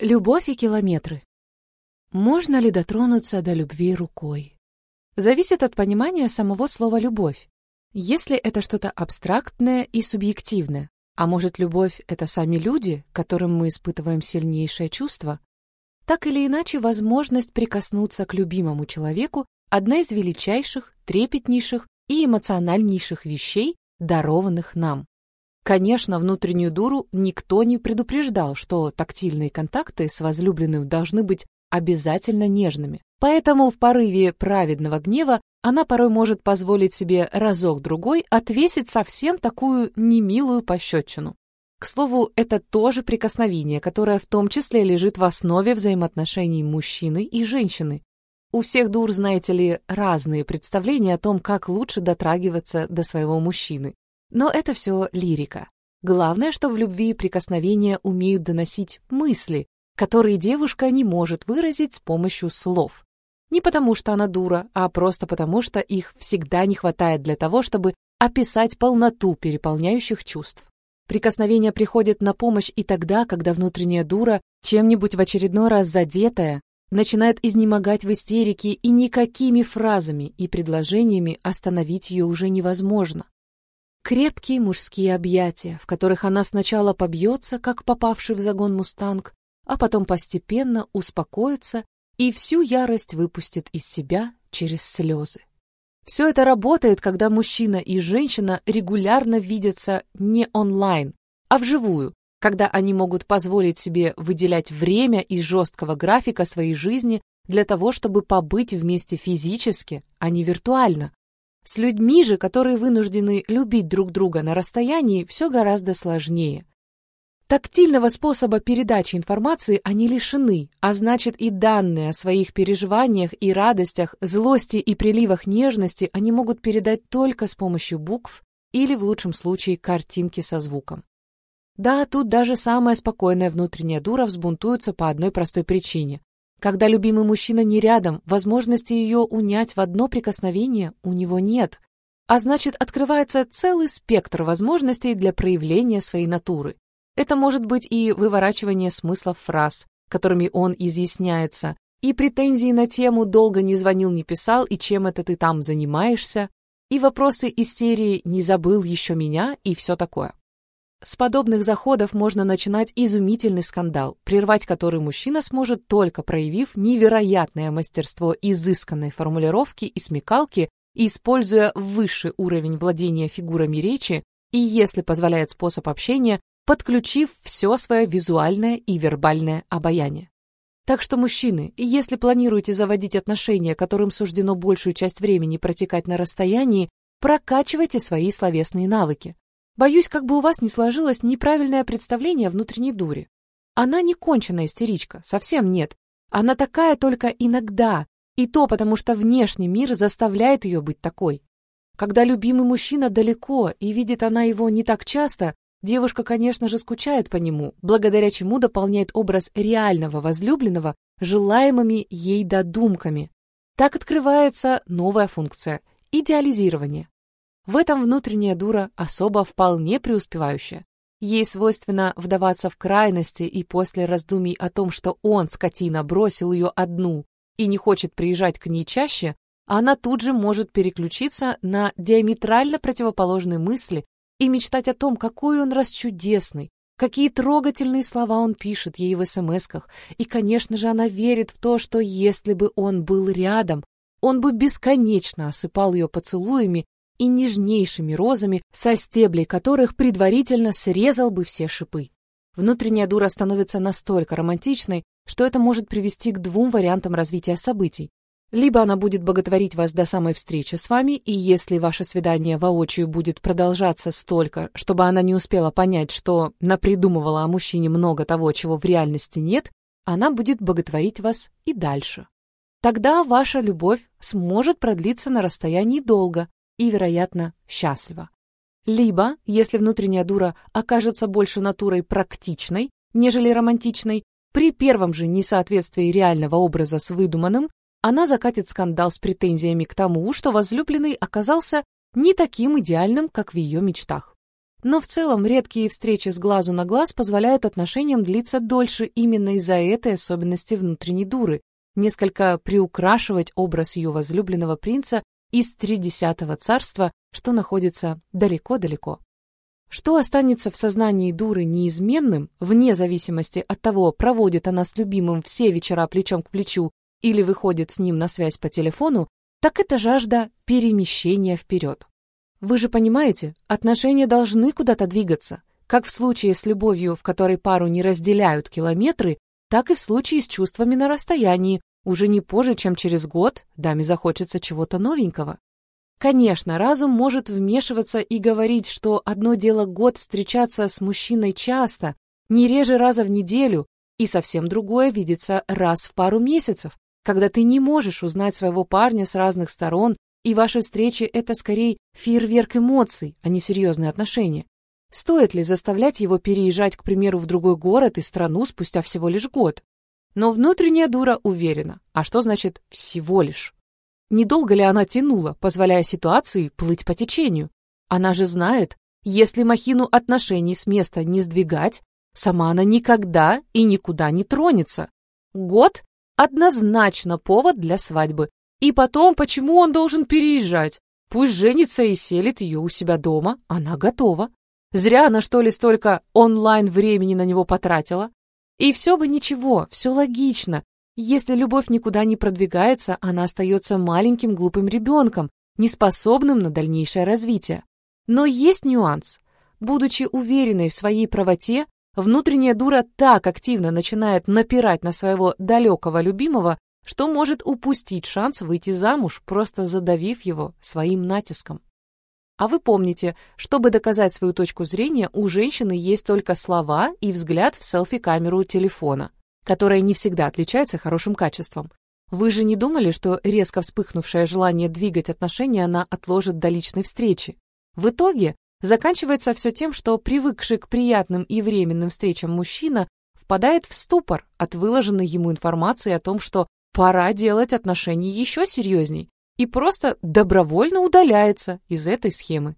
Любовь и километры. Можно ли дотронуться до любви рукой? Зависит от понимания самого слова «любовь». Если это что-то абстрактное и субъективное, а может, любовь — это сами люди, которым мы испытываем сильнейшее чувство, так или иначе, возможность прикоснуться к любимому человеку — одна из величайших, трепетнейших и эмоциональнейших вещей, дарованных нам. Конечно, внутреннюю дуру никто не предупреждал, что тактильные контакты с возлюбленным должны быть обязательно нежными. Поэтому в порыве праведного гнева она порой может позволить себе разок-другой отвесить совсем такую немилую пощечину. К слову, это тоже прикосновение, которое в том числе лежит в основе взаимоотношений мужчины и женщины. У всех дур, знаете ли, разные представления о том, как лучше дотрагиваться до своего мужчины. Но это все лирика. Главное, что в любви прикосновения умеют доносить мысли, которые девушка не может выразить с помощью слов. Не потому, что она дура, а просто потому, что их всегда не хватает для того, чтобы описать полноту переполняющих чувств. Прикосновение приходит на помощь и тогда, когда внутренняя дура, чем-нибудь в очередной раз задетая, начинает изнемогать в истерике, и никакими фразами и предложениями остановить ее уже невозможно. Крепкие мужские объятия, в которых она сначала побьется, как попавший в загон мустанг, а потом постепенно успокоится и всю ярость выпустит из себя через слезы. Все это работает, когда мужчина и женщина регулярно видятся не онлайн, а вживую, когда они могут позволить себе выделять время из жесткого графика своей жизни для того, чтобы побыть вместе физически, а не виртуально, с людьми же, которые вынуждены любить друг друга на расстоянии, все гораздо сложнее. Тактильного способа передачи информации они лишены, а значит и данные о своих переживаниях и радостях, злости и приливах нежности они могут передать только с помощью букв или, в лучшем случае, картинки со звуком. Да, тут даже самая спокойная внутренняя дура взбунтуется по одной простой причине. Когда любимый мужчина не рядом, возможности ее унять в одно прикосновение у него нет. А значит, открывается целый спектр возможностей для проявления своей натуры. Это может быть и выворачивание смыслов фраз, которыми он изъясняется, и претензии на тему «долго не звонил, не писал, и чем это ты там занимаешься», и вопросы из серии «не забыл еще меня» и все такое. С подобных заходов можно начинать изумительный скандал, прервать который мужчина сможет только проявив невероятное мастерство изысканной формулировки и смекалки, используя высший уровень владения фигурами речи и, если позволяет способ общения, подключив все свое визуальное и вербальное обаяние. Так что, мужчины, если планируете заводить отношения, которым суждено большую часть времени протекать на расстоянии, прокачивайте свои словесные навыки. Боюсь, как бы у вас не сложилось неправильное представление о внутренней дуре. Она не конченая истеричка, совсем нет. Она такая только иногда, и то потому, что внешний мир заставляет ее быть такой. Когда любимый мужчина далеко и видит она его не так часто, девушка, конечно же, скучает по нему, благодаря чему дополняет образ реального возлюбленного желаемыми ей додумками. Так открывается новая функция – идеализирование. В этом внутренняя дура особо вполне преуспевающая. Ей свойственно вдаваться в крайности и после раздумий о том, что он, скотина, бросил ее одну и не хочет приезжать к ней чаще, она тут же может переключиться на диаметрально противоположные мысли и мечтать о том, какой он расчудесный, какие трогательные слова он пишет ей в смсках. И, конечно же, она верит в то, что если бы он был рядом, он бы бесконечно осыпал ее поцелуями и нежнейшими розами, со стеблей которых предварительно срезал бы все шипы. Внутренняя дура становится настолько романтичной, что это может привести к двум вариантам развития событий. Либо она будет боготворить вас до самой встречи с вами, и если ваше свидание воочию будет продолжаться столько, чтобы она не успела понять, что напридумывала о мужчине много того, чего в реальности нет, она будет боготворить вас и дальше. Тогда ваша любовь сможет продлиться на расстоянии долго, и, вероятно, счастлива. Либо, если внутренняя дура окажется больше натурой практичной, нежели романтичной, при первом же несоответствии реального образа с выдуманным, она закатит скандал с претензиями к тому, что возлюбленный оказался не таким идеальным, как в ее мечтах. Но в целом редкие встречи с глазу на глаз позволяют отношениям длиться дольше именно из-за этой особенности внутренней дуры, несколько приукрашивать образ ее возлюбленного принца из Тридесятого царства, что находится далеко-далеко. Что останется в сознании дуры неизменным, вне зависимости от того, проводит она с любимым все вечера плечом к плечу или выходит с ним на связь по телефону, так это жажда перемещения вперед. Вы же понимаете, отношения должны куда-то двигаться, как в случае с любовью, в которой пару не разделяют километры, так и в случае с чувствами на расстоянии, уже не позже, чем через год, даме захочется чего-то новенького. Конечно, разум может вмешиваться и говорить, что одно дело год встречаться с мужчиной часто, не реже раза в неделю, и совсем другое видеться раз в пару месяцев, когда ты не можешь узнать своего парня с разных сторон, и ваши встречи — это скорее фейерверк эмоций, а не серьезные отношения. Стоит ли заставлять его переезжать, к примеру, в другой город и страну спустя всего лишь год? Но внутренняя дура уверена. А что значит «всего лишь»? Недолго ли она тянула, позволяя ситуации плыть по течению? Она же знает, если махину отношений с места не сдвигать, сама она никогда и никуда не тронется. Год – однозначно повод для свадьбы. И потом, почему он должен переезжать? Пусть женится и селит ее у себя дома, она готова. Зря она, что ли, столько онлайн времени на него потратила. И все бы ничего, все логично, если любовь никуда не продвигается, она остается маленьким глупым ребенком, неспособным на дальнейшее развитие. Но есть нюанс. Будучи уверенной в своей правоте, внутренняя дура так активно начинает напирать на своего далекого любимого, что может упустить шанс выйти замуж, просто задавив его своим натиском. А вы помните, чтобы доказать свою точку зрения, у женщины есть только слова и взгляд в селфи-камеру телефона которая не всегда отличается хорошим качеством. Вы же не думали, что резко вспыхнувшее желание двигать отношения она отложит до личной встречи? В итоге заканчивается все тем, что привыкший к приятным и временным встречам мужчина впадает в ступор от выложенной ему информации о том, что пора делать отношения еще серьезней и просто добровольно удаляется из этой схемы.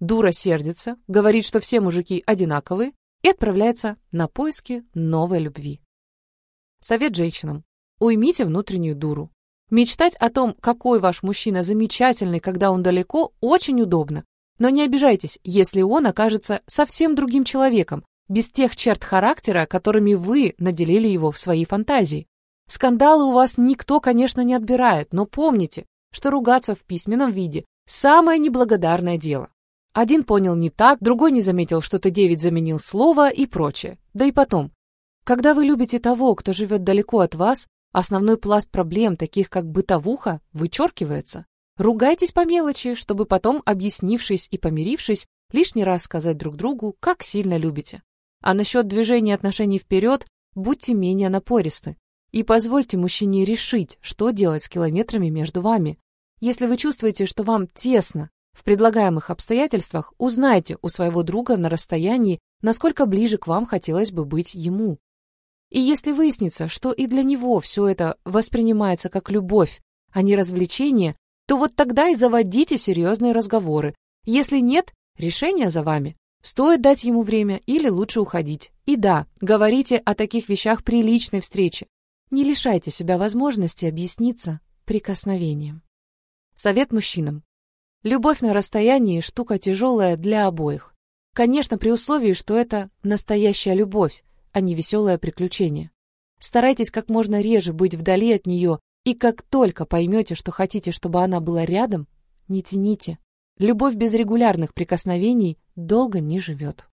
Дура сердится, говорит, что все мужики одинаковые и отправляется на поиски новой любви. Совет женщинам. Уймите внутреннюю дуру. Мечтать о том, какой ваш мужчина замечательный, когда он далеко, очень удобно. Но не обижайтесь, если он окажется совсем другим человеком, без тех черт характера, которыми вы наделили его в своей фантазии. Скандалы у вас никто, конечно, не отбирает, но помните, что ругаться в письменном виде – самое неблагодарное дело. Один понял не так, другой не заметил, что Т9 заменил слово и прочее. Да и потом, когда вы любите того, кто живет далеко от вас, основной пласт проблем, таких как бытовуха, вычеркивается. Ругайтесь по мелочи, чтобы потом, объяснившись и помирившись, лишний раз сказать друг другу, как сильно любите. А насчет движения отношений вперед, будьте менее напористы. И позвольте мужчине решить, что делать с километрами между вами. Если вы чувствуете, что вам тесно в предлагаемых обстоятельствах, узнайте у своего друга на расстоянии, насколько ближе к вам хотелось бы быть ему. И если выяснится, что и для него все это воспринимается как любовь, а не развлечение, то вот тогда и заводите серьезные разговоры. Если нет, решение за вами. Стоит дать ему время или лучше уходить. И да, говорите о таких вещах при личной встрече. Не лишайте себя возможности объясниться прикосновением. Совет мужчинам. Любовь на расстоянии – штука тяжелая для обоих. Конечно, при условии, что это настоящая любовь, а не веселое приключение. Старайтесь как можно реже быть вдали от нее, и как только поймете, что хотите, чтобы она была рядом, не тяните. Любовь без регулярных прикосновений долго не живет.